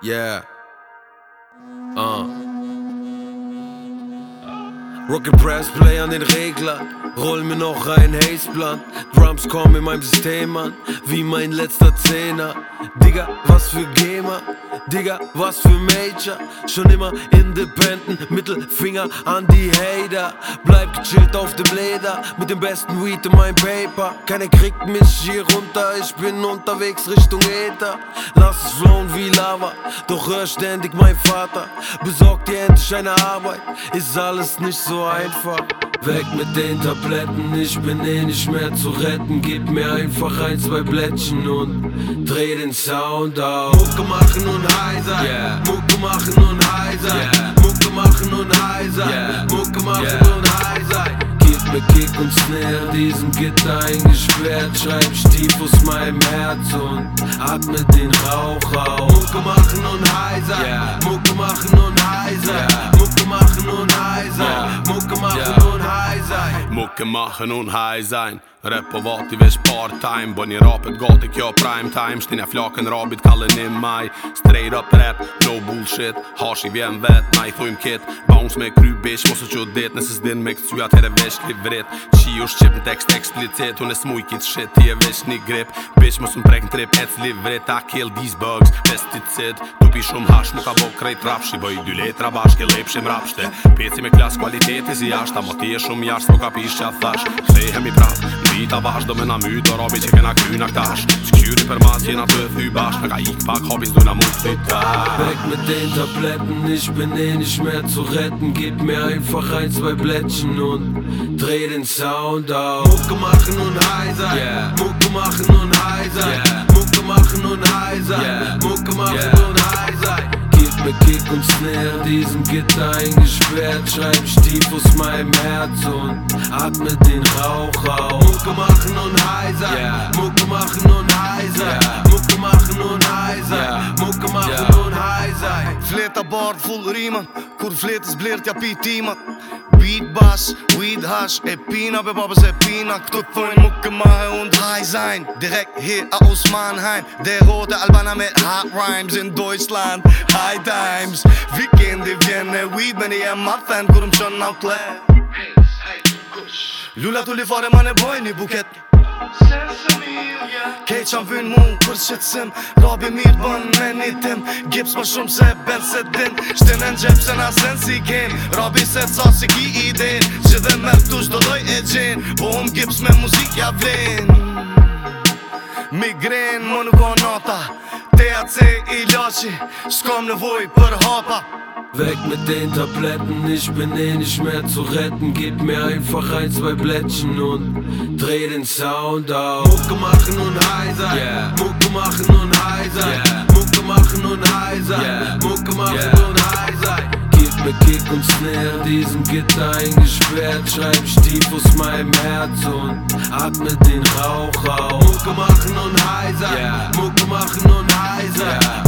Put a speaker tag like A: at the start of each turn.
A: Yeah. Rocket Press Play an den Regler. Roll mir noch ein Hazeblunt. Drums kommen in meinem System an, wie mein letzter Zehner. Digga, was für Gamer. Digga, was für Major. Schon immer independent, Mittelfinger an die Hater. Bleib gechillt auf dem Leder, mit dem besten Weed in meinem Paper. Keiner kriegt mich hier runter, ich bin unterwegs Richtung Äther. Lass es flowen wie Lava, doch hör ständig mein Vater. Besorg dir endlich eine Arbeit, ist alles nicht so einfach. Weg mit den Tabletten, ich bin eh nicht mehr zu retten. Gib mir einfach ein, zwei Blättchen und dreh den Sound auf. Mucke machen und heiser, yeah. Mucke machen und heiser, yeah. Mucke machen und heiser, yeah. Mucke machen yeah. und heiser. Gib mir Kick und Snare, diesen Gitter eingesperrt. Schreib tief aus meinem Herz und atme den Rauch auf. Mucke machen und heiser, yeah. Mucke machen und heiser, yeah.
B: mahën unë hajzajn Rap po vati vesh part time Bëni rapet gati kjo prime time. Shtina flakën rabit kallënim maj. Straight up rap, no bullshit. Hashi vjen vet, na i thujm kit. Bounce me kry bish, mos u që dit Nëse s'din me këcuja tere vesh li vrit Qi u shqip në tekst eksplicit Unë e smuj kit shit, ti e vesh një grip. Bish mos më prek në trip, ec li vrit A kill these bugs, pesticid Tupi shumë hash, mu ka bo krejt rap Shi bëj dy letra bashke, lepshim rapshte. Peci me klas kvaliteti si jashta Mo ti e shumë jashtë, s'po ka qa thash Kthehem i prap, vita vazhdo me na myt Och rabi që kena kryna ktash S'kjyri për mas jena të thy bash Në ka ik pak hobbies du na mund të
A: Weg mit den Tabletten, ich bin eh nicht mehr zu retten. Gib mir einfach ein, zwei Blättchen und dreh den Sound auf. Mucke machen und heiser, yeah. Mucke machen und heiser, yeah. Mucke machen und heiser, yeah. Mucke machen yeah. und heiser. Gib mir Kick und Snare, diesen Gitter eingesperrt. Schreib tief aus meinem Herz und atme den Rauch auf. Mucke machen und heiser, yeah. Mucke machen und heiser, yeah. Mucke machen und heiser, yeah. Mucke machen
C: Yeah.
A: und heiser.
C: Fleta bard full rimen Kur fletes blert ja pi timat Beat bash, weed hash E pina pe babës e pina. Këtu thujnë mu këmahe und high sein Direkt hier a Osman der rote Albana me hot rhymes In Deutschland, high times. Vikendi vjen e weed Me një e ma thënë kur më qënë në kle Lullat li fare ma ne bojnë një buket. Kej qan vyn mu për qëtsim Rabi mirë bën me një tim. Gips më shumë se ben se din Shtin e në gjep se na sen si kem Rabi se ca si ki idin Që dhe me tush do doj e gjen. Po um gips me muzik ja vlen. Migren më nuk o nata THC i lashi S'kom nevoj për hapa
A: Weg mit den Tabletten, ich bin eh nicht mehr zu retten. Gib mir einfach ein, zwei Blättchen und dreh den Sound auf. Mucke machen und heiser, yeah. Mucke machen und heiser, yeah. Mucke machen und heiser, yeah. Mucke machen
B: Yeah.
A: und heiser. Gib mir Kick und Snare, diesen Gitter eingesperrt. Schreib tief aus meinem Herz und atme den Rauch auf. Mucke machen und heiser,
B: Yeah.
A: Mucke machen und heiser,
B: Yeah.